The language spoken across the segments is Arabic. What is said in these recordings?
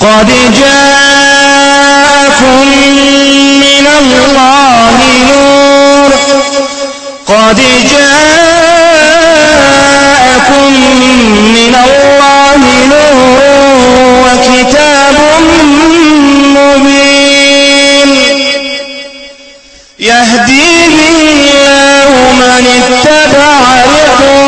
قد جاءكم من الله نور. قد جاءكم من الله نور وكتاب مبين. يهدي به الله من اتبع رضوانه.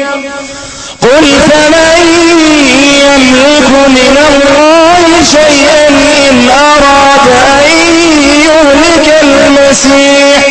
من الله شيئا إن أراد أن يهلك المسيح.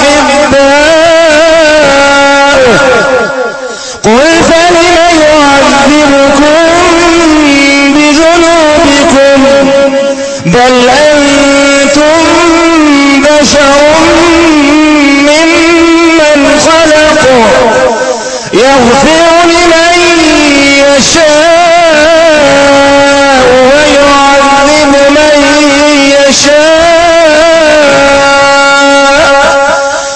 بل أنتم بشر ممن خلق يغفر لمن يشاء ويعذب من يشاء.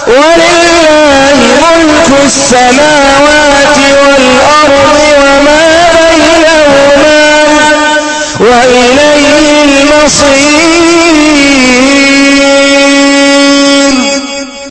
ولله ملك السماوات سی